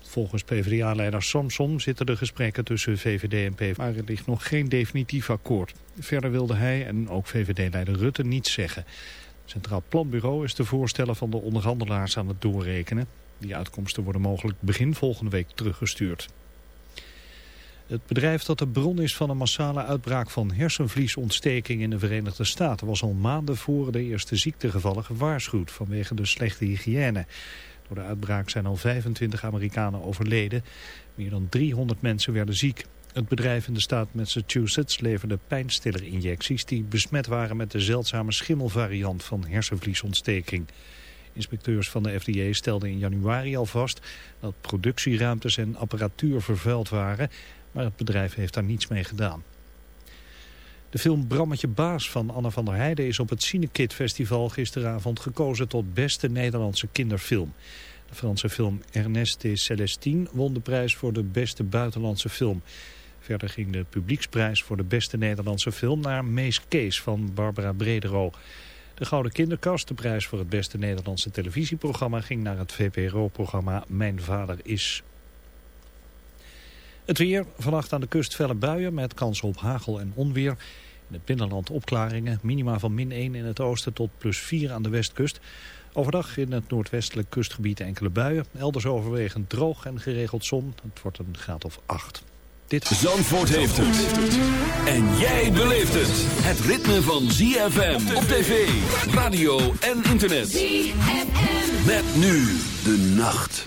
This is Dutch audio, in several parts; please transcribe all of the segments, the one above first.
Volgens PvdA-leider Samson zitten de gesprekken tussen VVD en PvdA, er ligt nog geen definitief akkoord. Verder wilde hij en ook VVD-leider Rutte niets zeggen. Het Centraal Planbureau is de voorstellen van de onderhandelaars aan het doorrekenen. Die uitkomsten worden mogelijk begin volgende week teruggestuurd. Het bedrijf dat de bron is van een massale uitbraak van hersenvliesontsteking in de Verenigde Staten was al maanden voor de eerste ziektegevallen gewaarschuwd vanwege de slechte hygiëne. Door de uitbraak zijn al 25 Amerikanen overleden. Meer dan 300 mensen werden ziek. Het bedrijf in de staat Massachusetts leverde pijnstillerinjecties die besmet waren met de zeldzame schimmelvariant van hersenvliesontsteking. Inspecteurs van de FDA stelden in januari al vast dat productieruimtes en apparatuur vervuild waren, maar het bedrijf heeft daar niets mee gedaan. De film Brammetje Baas van Anne van der Heijden is op het Cinekid Festival gisteravond gekozen tot beste Nederlandse kinderfilm. De Franse film Ernest et Celestine won de prijs voor de beste buitenlandse film. Verder ging de publieksprijs voor de beste Nederlandse film naar Mees Kees van Barbara Bredero. De Gouden Kinderkast, de prijs voor het beste Nederlandse televisieprogramma, ging naar het VPRO-programma Mijn Vader Is. Het weer, vannacht aan de kust felle buien met kans op hagel en onweer. In het binnenland opklaringen, minima van min 1 in het oosten tot plus 4 aan de westkust. Overdag in het noordwestelijk kustgebied enkele buien. Elders overwegend droog en geregeld zon. Het wordt een graad of 8. Dit... Zandvoort heeft het. En jij beleeft het. Het ritme van ZFM op tv, radio en internet. ZFM. Met nu de nacht.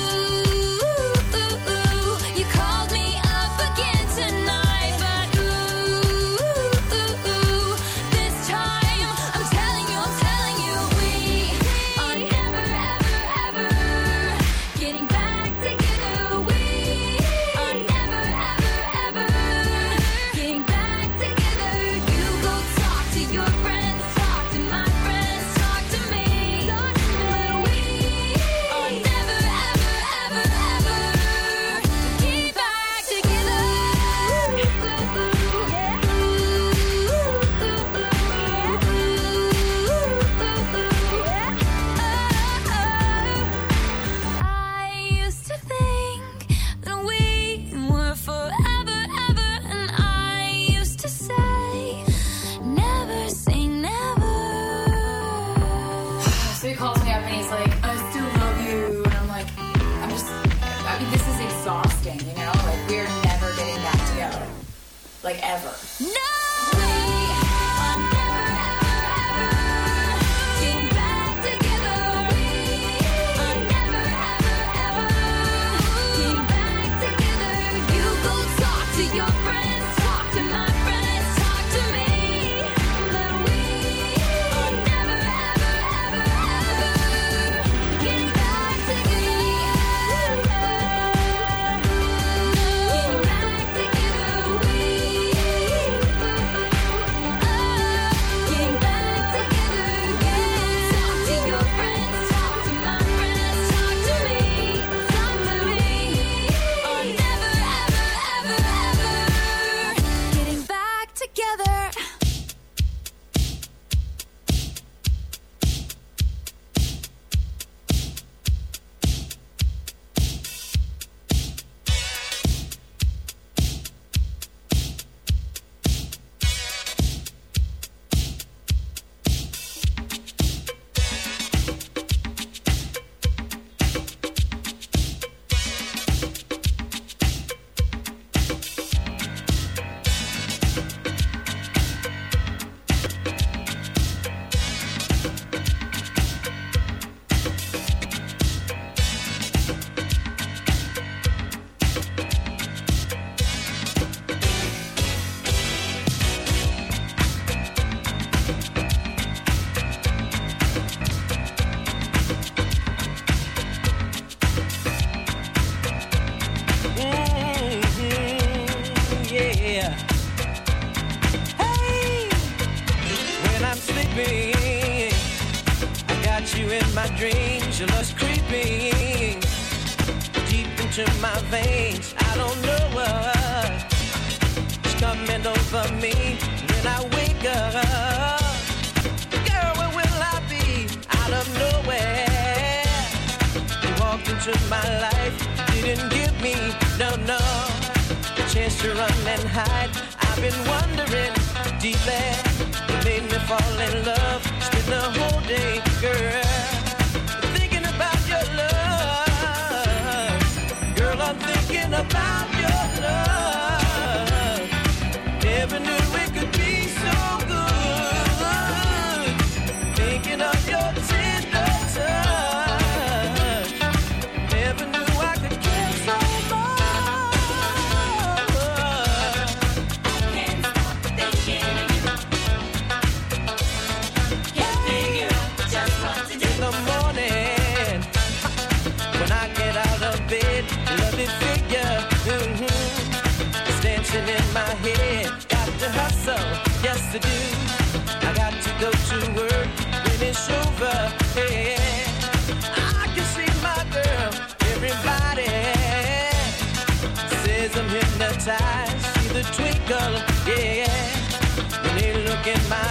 in my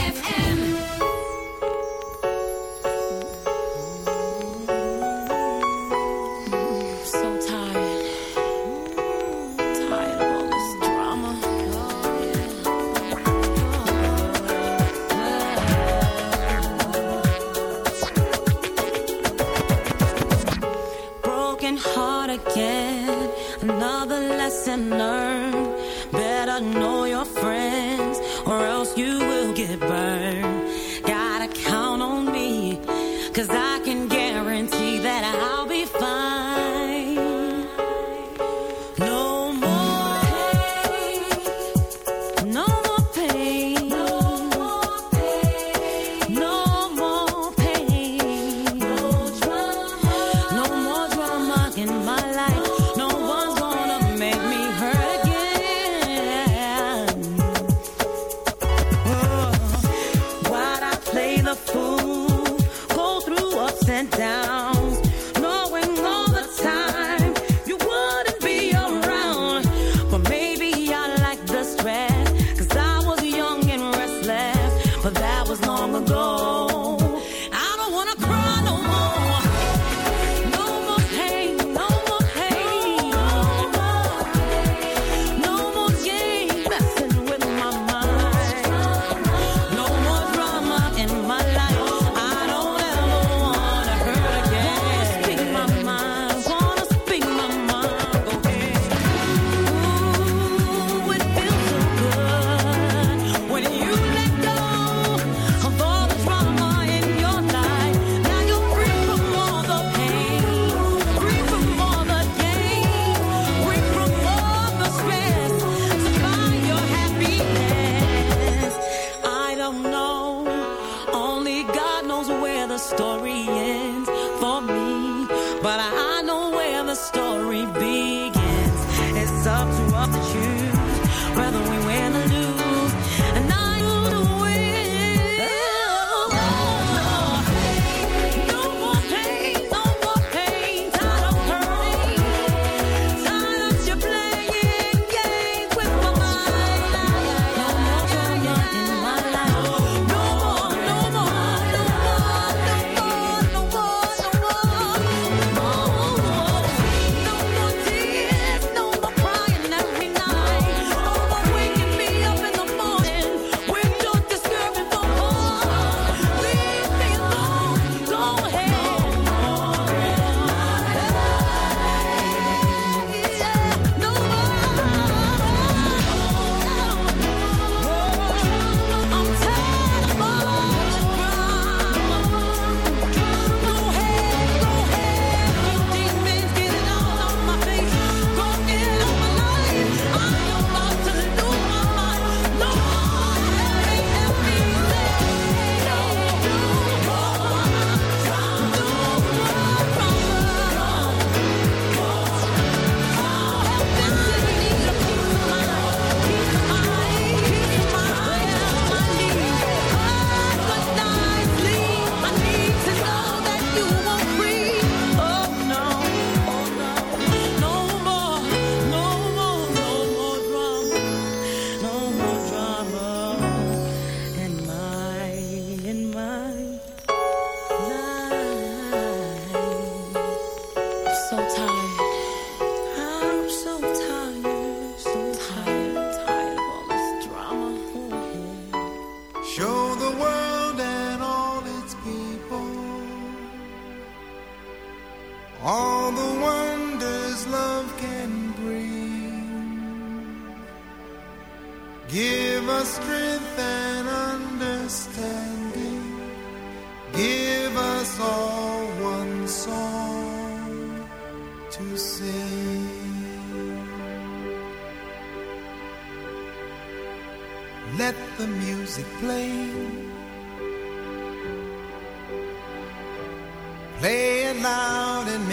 the story ends for me, but I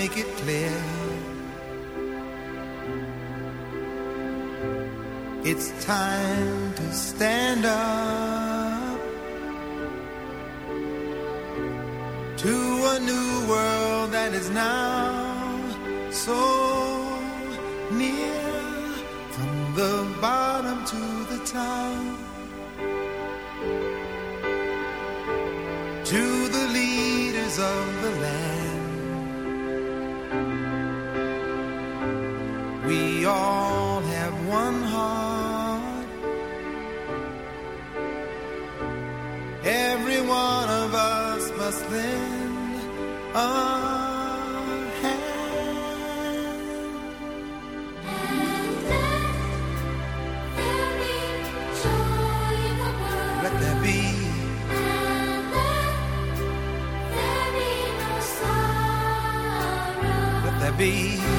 make it clear. It's time to stand up to a new world that is now so. All have one heart. Every one of us must lend a hand. Let there be, let there be,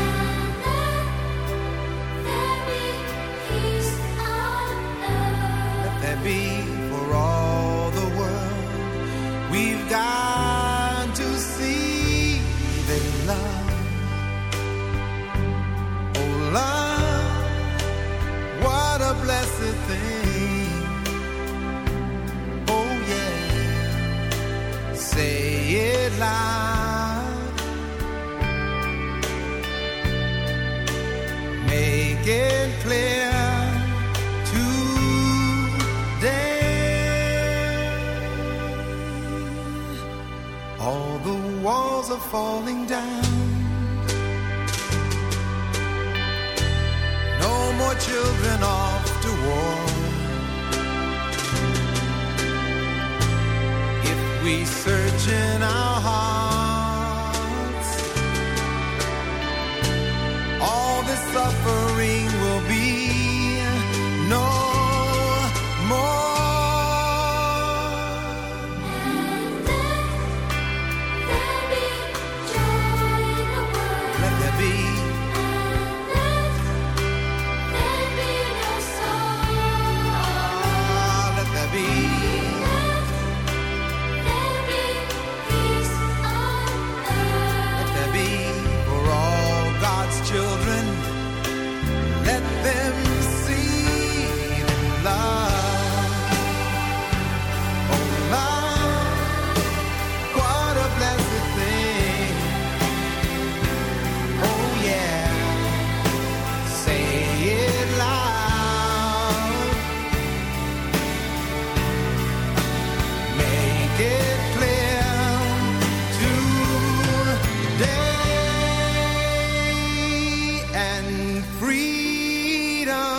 falling down. No more children off to war. If we search in our hearts, all this suffering freedom.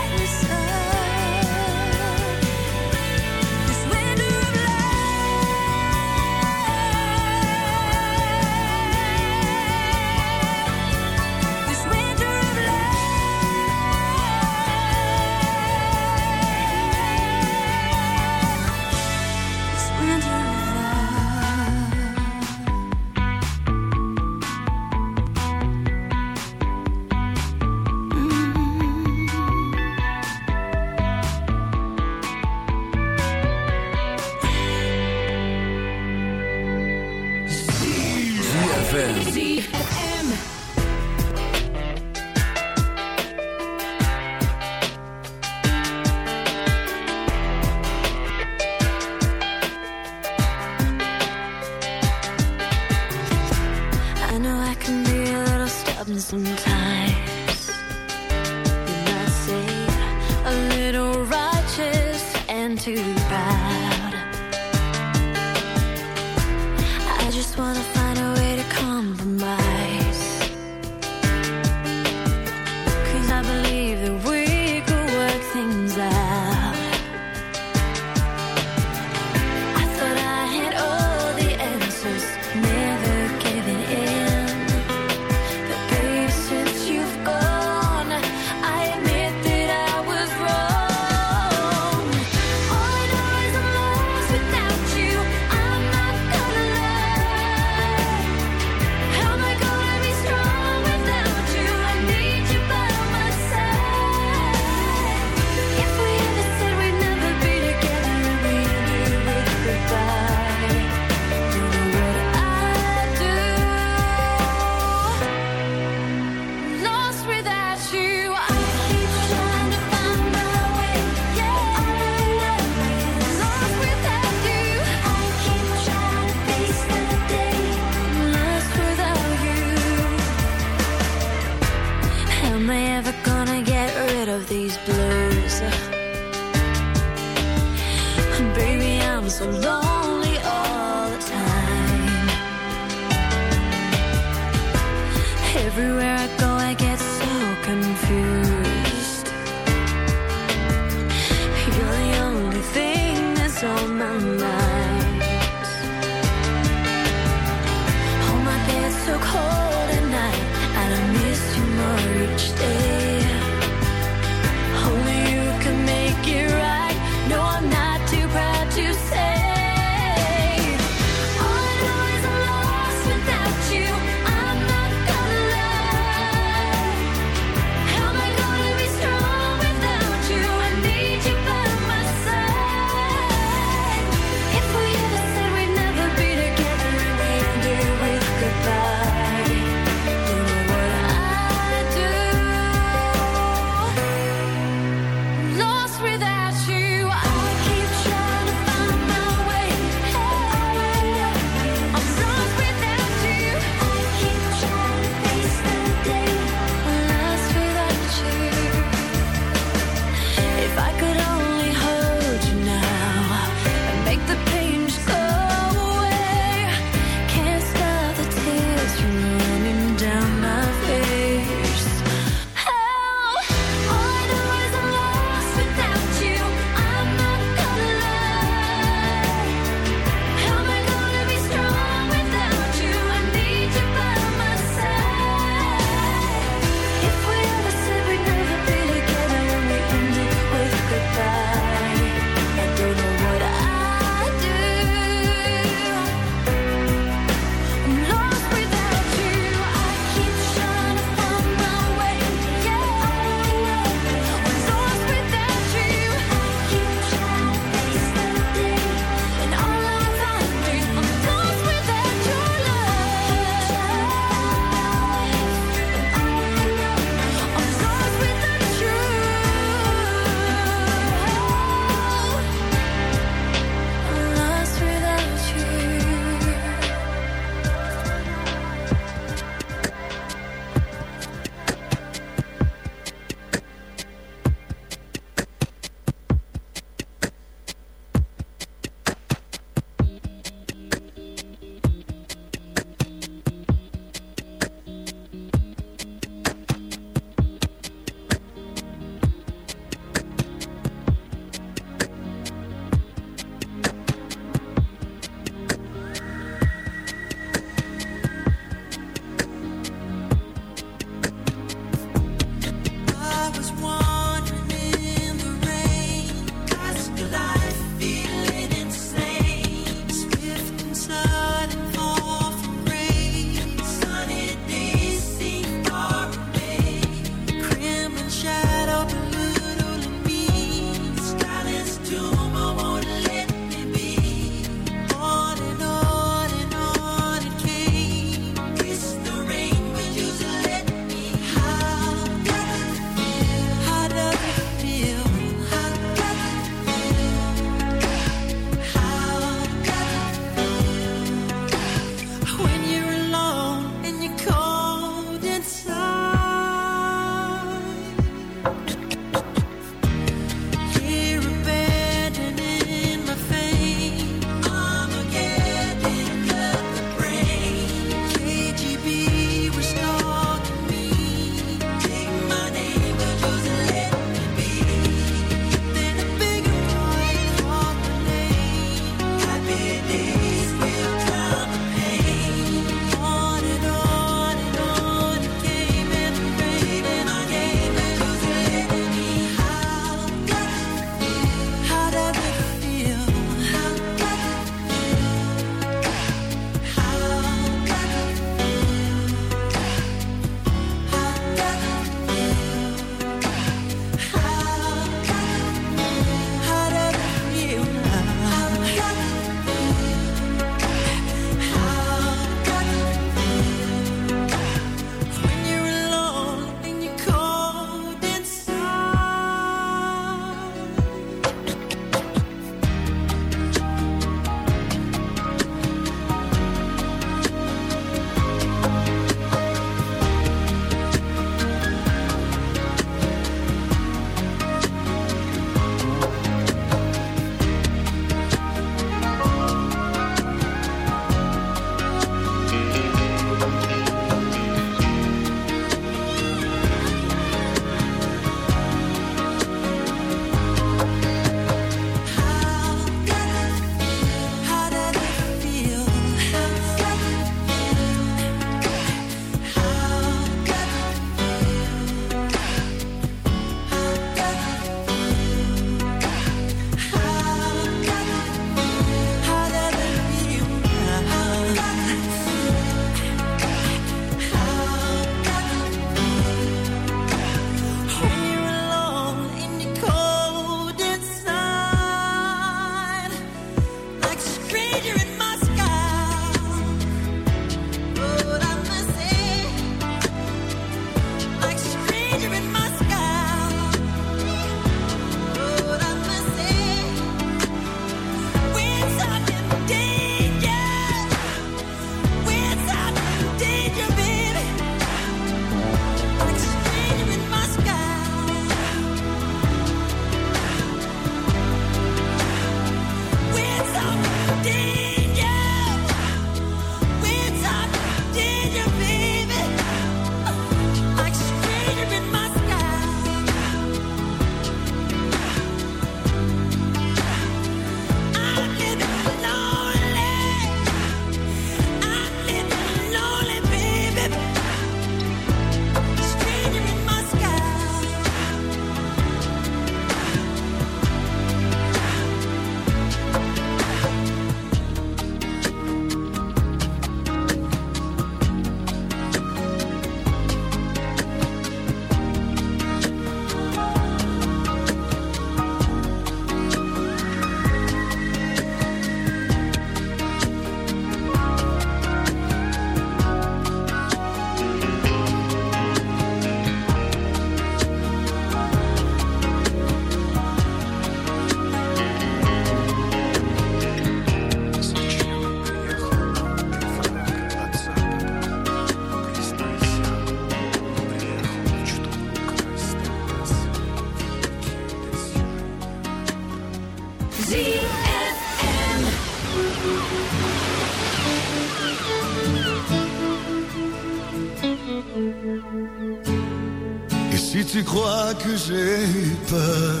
Tu crois que j'ai peur,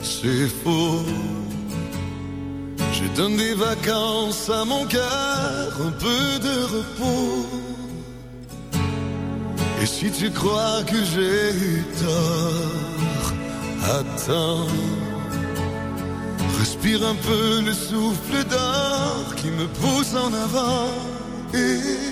c'est faux. Je donne des vacances à mon cœur, un peu de repos. Et si tu crois que j'ai eu tort, attends. Respire un peu le souffle d'or qui me pousse en avant. Et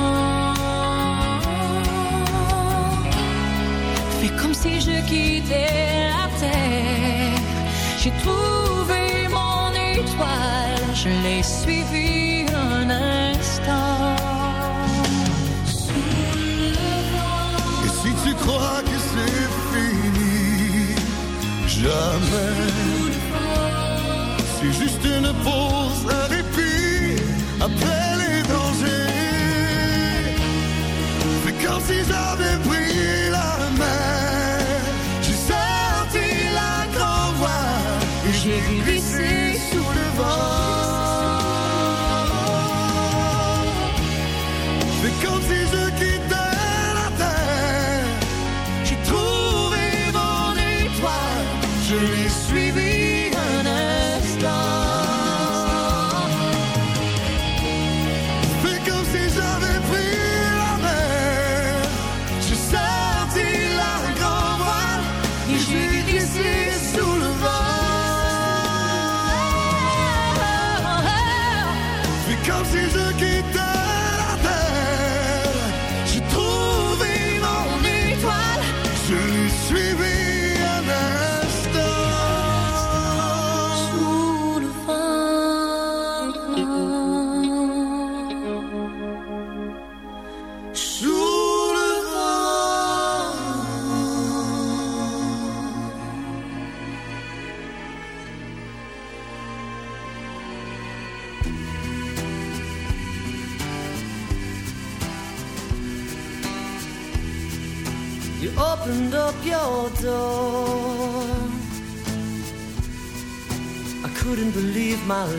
Si je quittais la terre. J'ai trouvé mon étoile, je l'ai suivi un instant.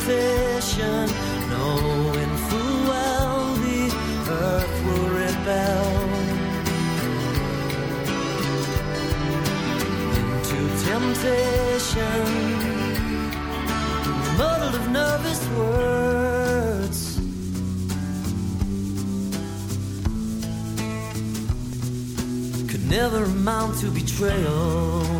temptation, knowing full well the earth will rebel. Into temptation, muddled of nervous words. could never amount to betrayal.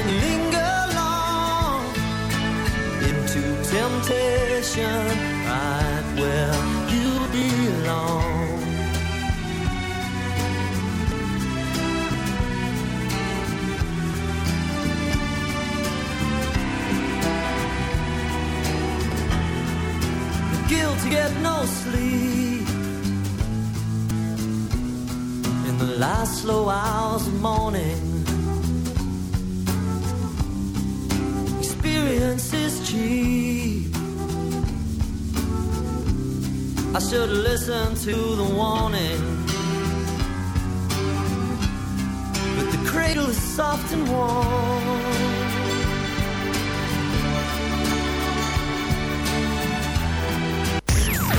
you linger long into temptation, right where you belong. The guilty get no sleep in the last slow hours of morning. Experience is cheap. I should listen to the warning. But the cradle is soft and warm.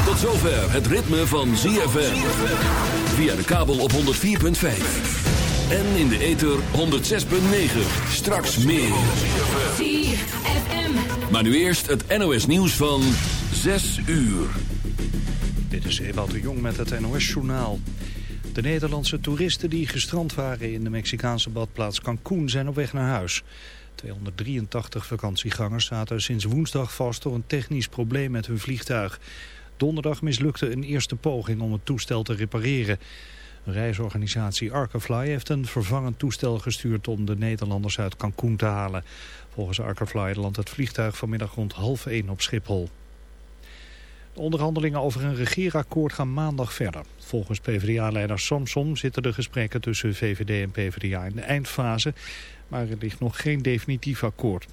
Tot zover het ritme van ZFM. Via de kabel op 104.5. En in de ether 106.9. Straks meer. Maar nu eerst het NOS nieuws van 6 uur. Dit is Ewout de Jong met het NOS-journaal. De Nederlandse toeristen die gestrand waren in de Mexicaanse badplaats Cancún zijn op weg naar huis. 283 vakantiegangers zaten sinds woensdag vast door een technisch probleem met hun vliegtuig. Donderdag mislukte een eerste poging om het toestel te repareren. Reisorganisatie Arkafly heeft een vervangend toestel gestuurd om de Nederlanders uit Cancún te halen. Volgens Arkafly landt het vliegtuig vanmiddag rond half één op Schiphol. De onderhandelingen over een regeerakkoord gaan maandag verder. Volgens PvdA-leider Samson zitten de gesprekken tussen VVD en PvdA in de eindfase, maar er ligt nog geen definitief akkoord.